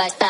but